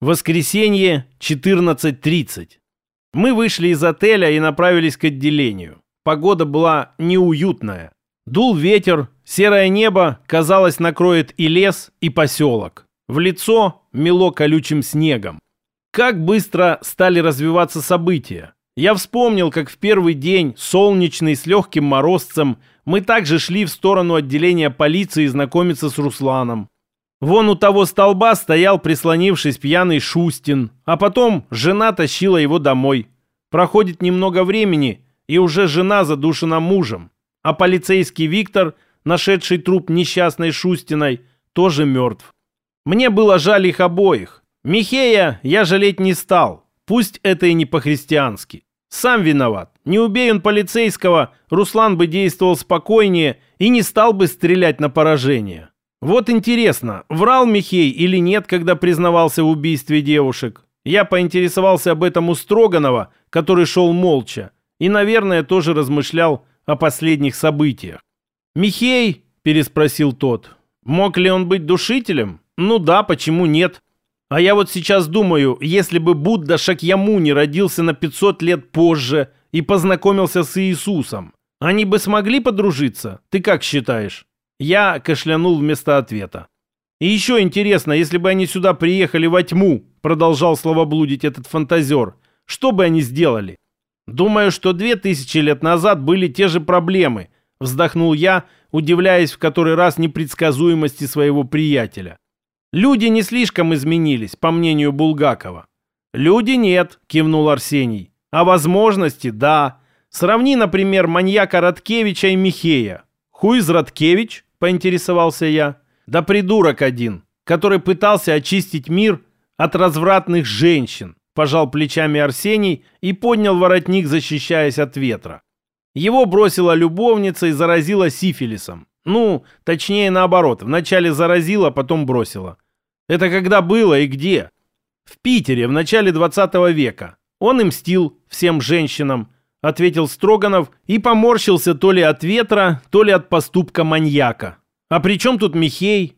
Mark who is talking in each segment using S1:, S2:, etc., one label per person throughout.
S1: Воскресенье, 14.30. Мы вышли из отеля и направились к отделению. Погода была неуютная. Дул ветер, серое небо, казалось, накроет и лес, и поселок. В лицо мело колючим снегом. Как быстро стали развиваться события. Я вспомнил, как в первый день, солнечный, с легким морозцем, мы также шли в сторону отделения полиции знакомиться с Русланом. Вон у того столба стоял, прислонившись, пьяный Шустин, а потом жена тащила его домой. Проходит немного времени, и уже жена задушена мужем, а полицейский Виктор, нашедший труп несчастной Шустиной, тоже мертв. Мне было жаль их обоих. Михея я жалеть не стал, пусть это и не по-христиански. Сам виноват. Не убей он полицейского, Руслан бы действовал спокойнее и не стал бы стрелять на поражение. Вот интересно, врал Михей или нет, когда признавался в убийстве девушек? Я поинтересовался об этом у Строганова, который шел молча, и, наверное, тоже размышлял о последних событиях. «Михей?» – переспросил тот. «Мог ли он быть душителем? Ну да, почему нет? А я вот сейчас думаю, если бы Будда Шакьямуни родился на 500 лет позже и познакомился с Иисусом, они бы смогли подружиться? Ты как считаешь?» Я кашлянул вместо ответа. «И еще интересно, если бы они сюда приехали во тьму», продолжал словоблудить этот фантазер, что бы они сделали? «Думаю, что две тысячи лет назад были те же проблемы», вздохнул я, удивляясь в который раз непредсказуемости своего приятеля. «Люди не слишком изменились, по мнению Булгакова». «Люди нет», кивнул Арсений. «А возможности – да. Сравни, например, маньяка Радкевича и Михея. Хуиз Радкевич – поинтересовался я. «Да придурок один, который пытался очистить мир от развратных женщин», пожал плечами Арсений и поднял воротник, защищаясь от ветра. Его бросила любовница и заразила сифилисом. Ну, точнее наоборот, вначале заразила, потом бросила. Это когда было и где? В Питере в начале 20 века. Он и мстил всем женщинам, — ответил Строганов и поморщился то ли от ветра, то ли от поступка маньяка. «А при чем тут Михей?»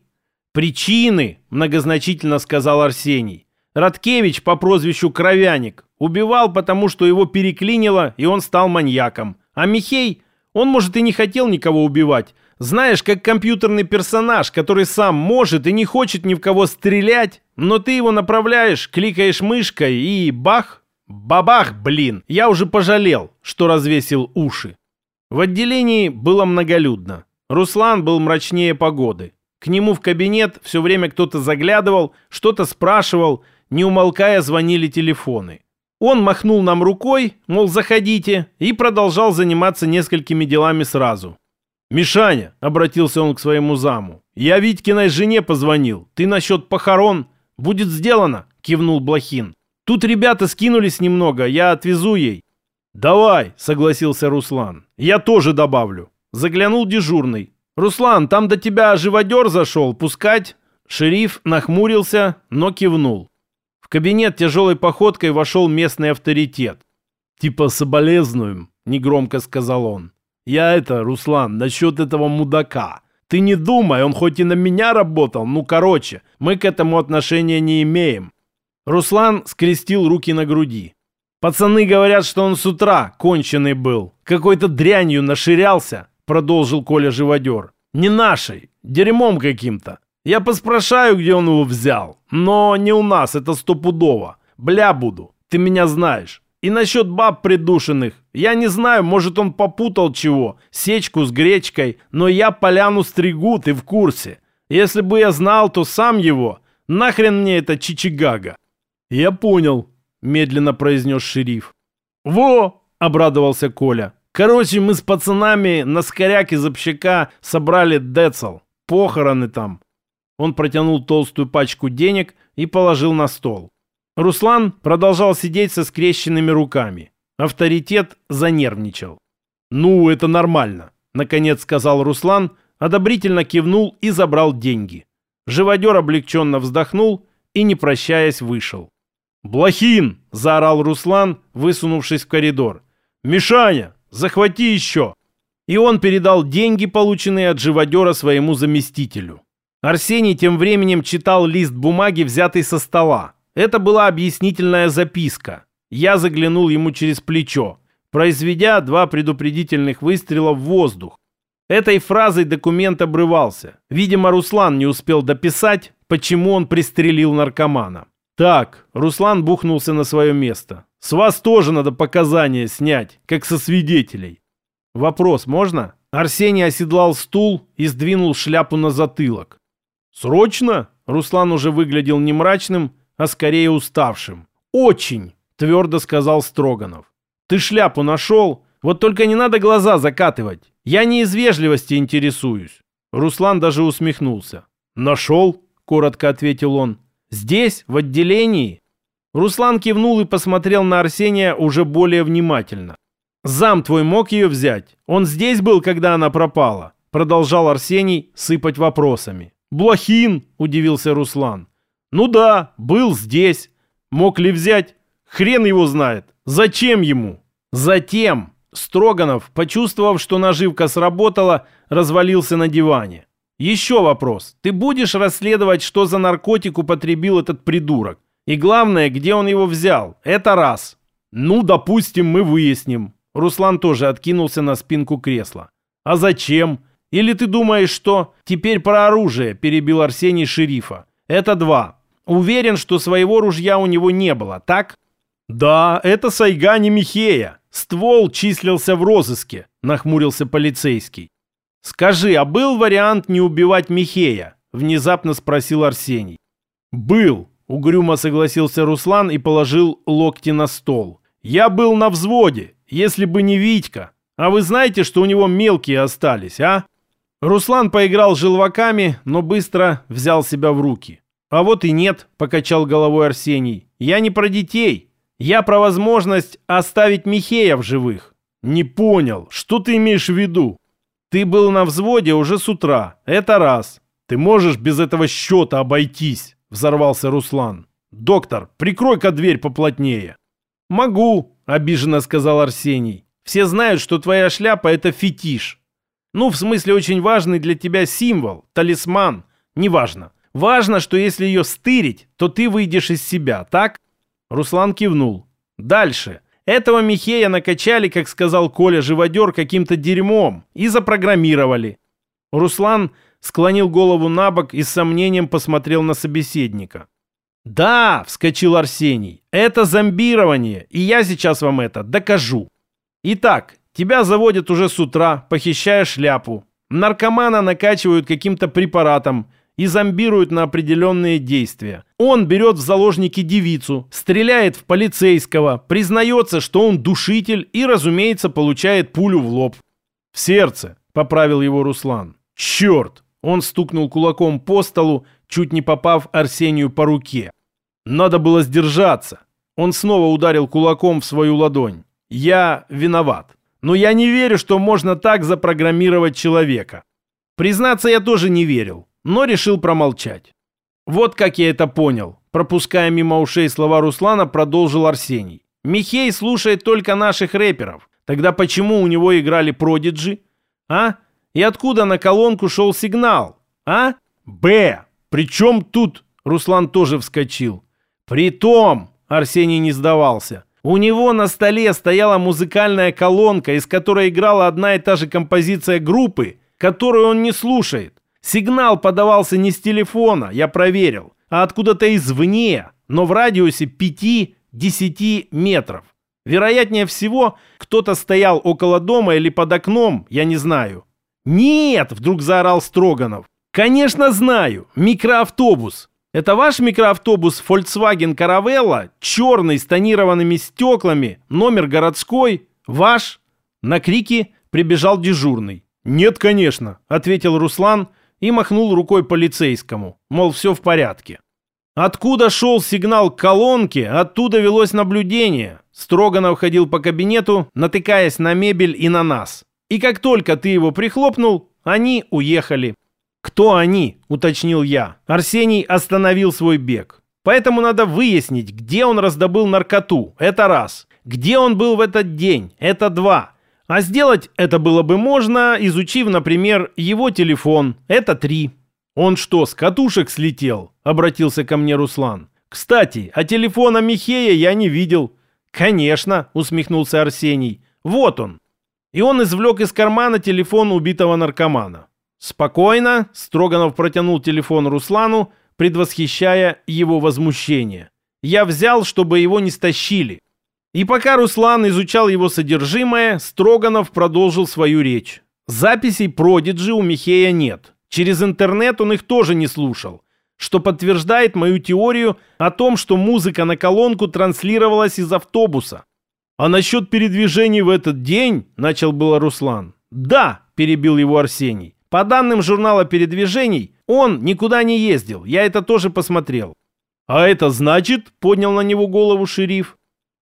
S1: «Причины», — многозначительно сказал Арсений. «Радкевич по прозвищу Кровяник убивал, потому что его переклинило, и он стал маньяком. А Михей, он, может, и не хотел никого убивать. Знаешь, как компьютерный персонаж, который сам может и не хочет ни в кого стрелять, но ты его направляешь, кликаешь мышкой и бах, Бабах, блин! Я уже пожалел, что развесил уши. В отделении было многолюдно. Руслан был мрачнее погоды. К нему в кабинет все время кто-то заглядывал, что-то спрашивал, не умолкая звонили телефоны. Он махнул нам рукой, мол, заходите, и продолжал заниматься несколькими делами сразу. «Мишаня», — обратился он к своему заму, — «я Витькиной жене позвонил. Ты насчет похорон? Будет сделано», — кивнул Блохин. Тут ребята скинулись немного, я отвезу ей». «Давай», — согласился Руслан. «Я тоже добавлю». Заглянул дежурный. «Руслан, там до тебя живодер зашел, пускать?» Шериф нахмурился, но кивнул. В кабинет тяжелой походкой вошел местный авторитет. «Типа соболезнуем», — негромко сказал он. «Я это, Руслан, насчет этого мудака. Ты не думай, он хоть и на меня работал, ну короче, мы к этому отношения не имеем. Руслан скрестил руки на груди. «Пацаны говорят, что он с утра конченый был. Какой-то дрянью наширялся», — продолжил Коля Живодер. «Не нашей, дерьмом каким-то. Я поспрашаю, где он его взял. Но не у нас, это стопудово. Бля буду, ты меня знаешь. И насчет баб придушенных. Я не знаю, может он попутал чего, сечку с гречкой, но я поляну стригу, ты в курсе. Если бы я знал, то сам его. Нахрен мне это чичигага. «Я понял», — медленно произнес шериф. «Во!» — обрадовался Коля. «Короче, мы с пацанами на скоряк из общака собрали децл. Похороны там». Он протянул толстую пачку денег и положил на стол. Руслан продолжал сидеть со скрещенными руками. Авторитет занервничал. «Ну, это нормально», — наконец сказал Руслан, одобрительно кивнул и забрал деньги. Живодер облегченно вздохнул и, не прощаясь, вышел. «Блохин!» – заорал Руслан, высунувшись в коридор. «Мишаня, захвати еще!» И он передал деньги, полученные от живодера своему заместителю. Арсений тем временем читал лист бумаги, взятый со стола. Это была объяснительная записка. Я заглянул ему через плечо, произведя два предупредительных выстрела в воздух. Этой фразой документ обрывался. Видимо, Руслан не успел дописать, почему он пристрелил наркомана. Так, Руслан бухнулся на свое место. С вас тоже надо показания снять, как со свидетелей. Вопрос можно? Арсений оседлал стул и сдвинул шляпу на затылок. «Срочно?» Руслан уже выглядел не мрачным, а скорее уставшим. «Очень!» – твердо сказал Строганов. «Ты шляпу нашел? Вот только не надо глаза закатывать. Я не из вежливости интересуюсь». Руслан даже усмехнулся. «Нашел?» – коротко ответил он. «Здесь, в отделении?» Руслан кивнул и посмотрел на Арсения уже более внимательно. «Зам твой мог ее взять? Он здесь был, когда она пропала?» Продолжал Арсений сыпать вопросами. «Блохин!» – удивился Руслан. «Ну да, был здесь. Мог ли взять? Хрен его знает. Зачем ему?» Затем Строганов, почувствовав, что наживка сработала, развалился на диване. «Еще вопрос. Ты будешь расследовать, что за наркотик употребил этот придурок? И главное, где он его взял? Это раз. Ну, допустим, мы выясним. Руслан тоже откинулся на спинку кресла. «А зачем? Или ты думаешь, что...» «Теперь про оружие», — перебил Арсений шерифа. «Это два. Уверен, что своего ружья у него не было, так?» «Да, это Сайга не Михея. Ствол числился в розыске», — нахмурился полицейский. «Скажи, а был вариант не убивать Михея?» — внезапно спросил Арсений. «Был», — угрюмо согласился Руслан и положил локти на стол. «Я был на взводе если бы не Витька. А вы знаете, что у него мелкие остались, а? Руслан поиграл желваками, но быстро взял себя в руки. А вот и нет, покачал головой Арсений. Я не про детей. Я про возможность оставить Михея в живых. Не понял, что ты имеешь в виду? Ты был на взводе уже с утра. Это раз. Ты можешь без этого счета обойтись, взорвался Руслан. Доктор, прикрой-ка дверь поплотнее. Могу, обиженно сказал Арсений. Все знают, что твоя шляпа – это фетиш. Ну, в смысле, очень важный для тебя символ, талисман. Неважно. Важно, что если ее стырить, то ты выйдешь из себя, так? Руслан кивнул. Дальше. Этого Михея накачали, как сказал Коля Живодер, каким-то дерьмом и запрограммировали. Руслан склонил голову на бок и с сомнением посмотрел на собеседника. «Да!» – вскочил Арсений. «Это зомбирование, и я сейчас вам это докажу. Итак, тебя заводят уже с утра, похищая шляпу. Наркомана накачивают каким-то препаратом и зомбируют на определенные действия. Он берет в заложники девицу, стреляет в полицейского, признается, что он душитель и, разумеется, получает пулю в лоб. «В сердце», – поправил его Руслан. «Черт!» – он стукнул кулаком по столу, чуть не попав Арсению по руке. Надо было сдержаться. Он снова ударил кулаком в свою ладонь. Я виноват. Но я не верю, что можно так запрограммировать человека. Признаться, я тоже не верил, но решил промолчать. Вот как я это понял. Пропуская мимо ушей слова Руслана, продолжил Арсений. Михей слушает только наших рэперов. Тогда почему у него играли продиджи? А? И откуда на колонку шел сигнал? А? Б. Причем тут... Руслан тоже вскочил. Притом, Арсений не сдавался, у него на столе стояла музыкальная колонка, из которой играла одна и та же композиция группы, которую он не слушает. Сигнал подавался не с телефона, я проверил, а откуда-то извне, но в радиусе 5-10 метров. Вероятнее всего, кто-то стоял около дома или под окном, я не знаю. «Нет!» – вдруг заорал Строганов. «Конечно знаю! Микроавтобус! Это ваш микроавтобус Volkswagen Caravella, черный с тонированными стеклами, номер городской? Ваш?» На крики прибежал дежурный. «Нет, конечно», — ответил Руслан и махнул рукой полицейскому, мол, все в порядке. Откуда шел сигнал к колонке, оттуда велось наблюдение. Строганов ходил по кабинету, натыкаясь на мебель и на нас. И как только ты его прихлопнул, они уехали. «Кто они?» – уточнил я. Арсений остановил свой бег. «Поэтому надо выяснить, где он раздобыл наркоту. Это раз. Где он был в этот день. Это два. А сделать это было бы можно, изучив, например, его телефон. Это три». «Он что, с катушек слетел?» – обратился ко мне Руслан. Кстати, а телефона Михея я не видел. Конечно, усмехнулся Арсений. Вот он. И он извлек из кармана телефон убитого наркомана. Спокойно Строганов протянул телефон Руслану, предвосхищая его возмущение. Я взял, чтобы его не стащили. И пока Руслан изучал его содержимое, Строганов продолжил свою речь. Записей Продиджи у Михея нет. Через интернет он их тоже не слушал, что подтверждает мою теорию о том, что музыка на колонку транслировалась из автобуса. А насчет передвижений в этот день, начал было Руслан. Да, перебил его Арсений. По данным журнала передвижений, он никуда не ездил. Я это тоже посмотрел. А это значит, поднял на него голову шериф,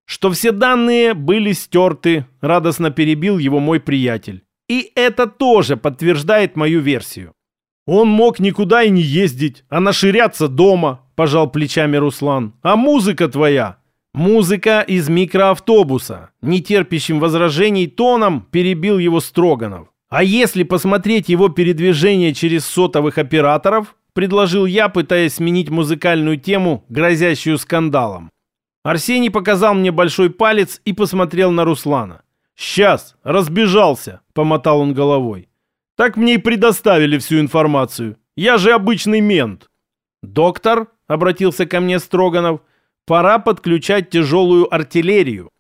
S1: что все данные были стерты, радостно перебил его мой приятель. И это тоже подтверждает мою версию. Он мог никуда и не ездить, а наширяться дома, пожал плечами Руслан. А музыка твоя? Музыка из микроавтобуса. Нетерпящим возражений тоном перебил его Строганов. А если посмотреть его передвижение через сотовых операторов, предложил я, пытаясь сменить музыкальную тему, грозящую скандалом. Арсений показал мне большой палец и посмотрел на Руслана. «Сейчас, разбежался», — помотал он головой. «Так мне и предоставили всю информацию. Я же обычный мент». «Доктор», — обратился ко мне Строганов, — «пора подключать тяжелую артиллерию».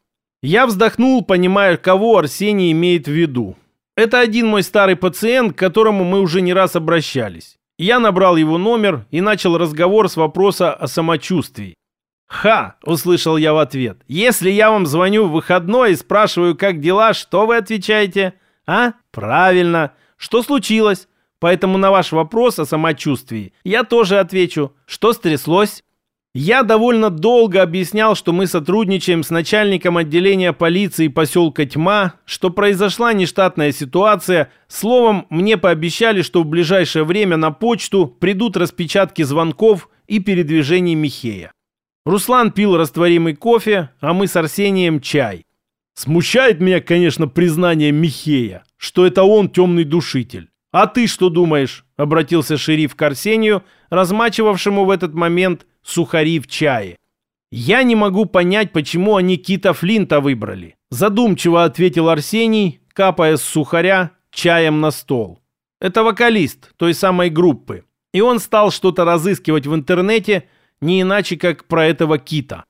S1: Я вздохнул, понимая, кого Арсений имеет в виду. Это один мой старый пациент, к которому мы уже не раз обращались. Я набрал его номер и начал разговор с вопроса о самочувствии. «Ха!» – услышал я в ответ. «Если я вам звоню в выходной и спрашиваю, как дела, что вы отвечаете?» «А? Правильно. Что случилось?» Поэтому на ваш вопрос о самочувствии я тоже отвечу. Что стряслось? Я довольно долго объяснял, что мы сотрудничаем с начальником отделения полиции поселка Тьма, что произошла нештатная ситуация. Словом, мне пообещали, что в ближайшее время на почту придут распечатки звонков и передвижений Михея. Руслан пил растворимый кофе, а мы с Арсением чай. Смущает меня, конечно, признание Михея, что это он темный душитель. «А ты что думаешь?» — обратился шериф к Арсению, размачивавшему в этот момент сухари в чае. «Я не могу понять, почему они Кита Флинта выбрали», — задумчиво ответил Арсений, капая с сухаря чаем на стол. «Это вокалист той самой группы, и он стал что-то разыскивать в интернете, не иначе как про этого кита.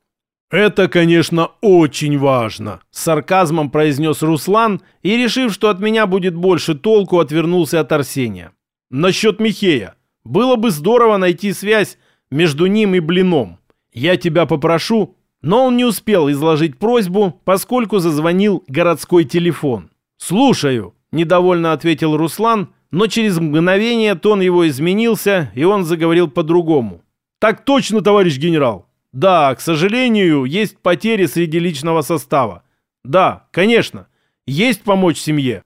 S1: «Это, конечно, очень важно», — с сарказмом произнес Руслан и, решив, что от меня будет больше толку, отвернулся от Арсения. «Насчет Михея. Было бы здорово найти связь между ним и Блином. Я тебя попрошу». Но он не успел изложить просьбу, поскольку зазвонил городской телефон. «Слушаю», — недовольно ответил Руслан, но через мгновение тон его изменился, и он заговорил по-другому. «Так точно, товарищ генерал!» «Да, к сожалению, есть потери среди личного состава. Да, конечно, есть помочь семье».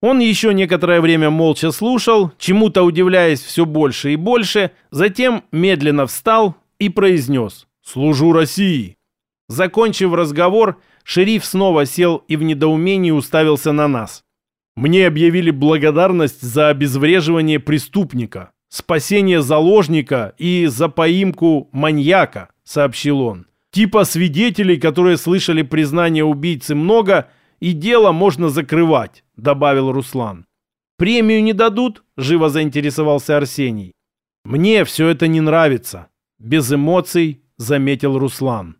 S1: Он еще некоторое время молча слушал, чему-то удивляясь все больше и больше, затем медленно встал и произнес «Служу России». Закончив разговор, шериф снова сел и в недоумении уставился на нас. «Мне объявили благодарность за обезвреживание преступника спасение заложника и за поимку маньяка», — сообщил он. «Типа свидетелей, которые слышали признание убийцы много, и дело можно закрывать», — добавил Руслан. «Премию не дадут?» — живо заинтересовался Арсений. «Мне все это не нравится», — без эмоций заметил Руслан.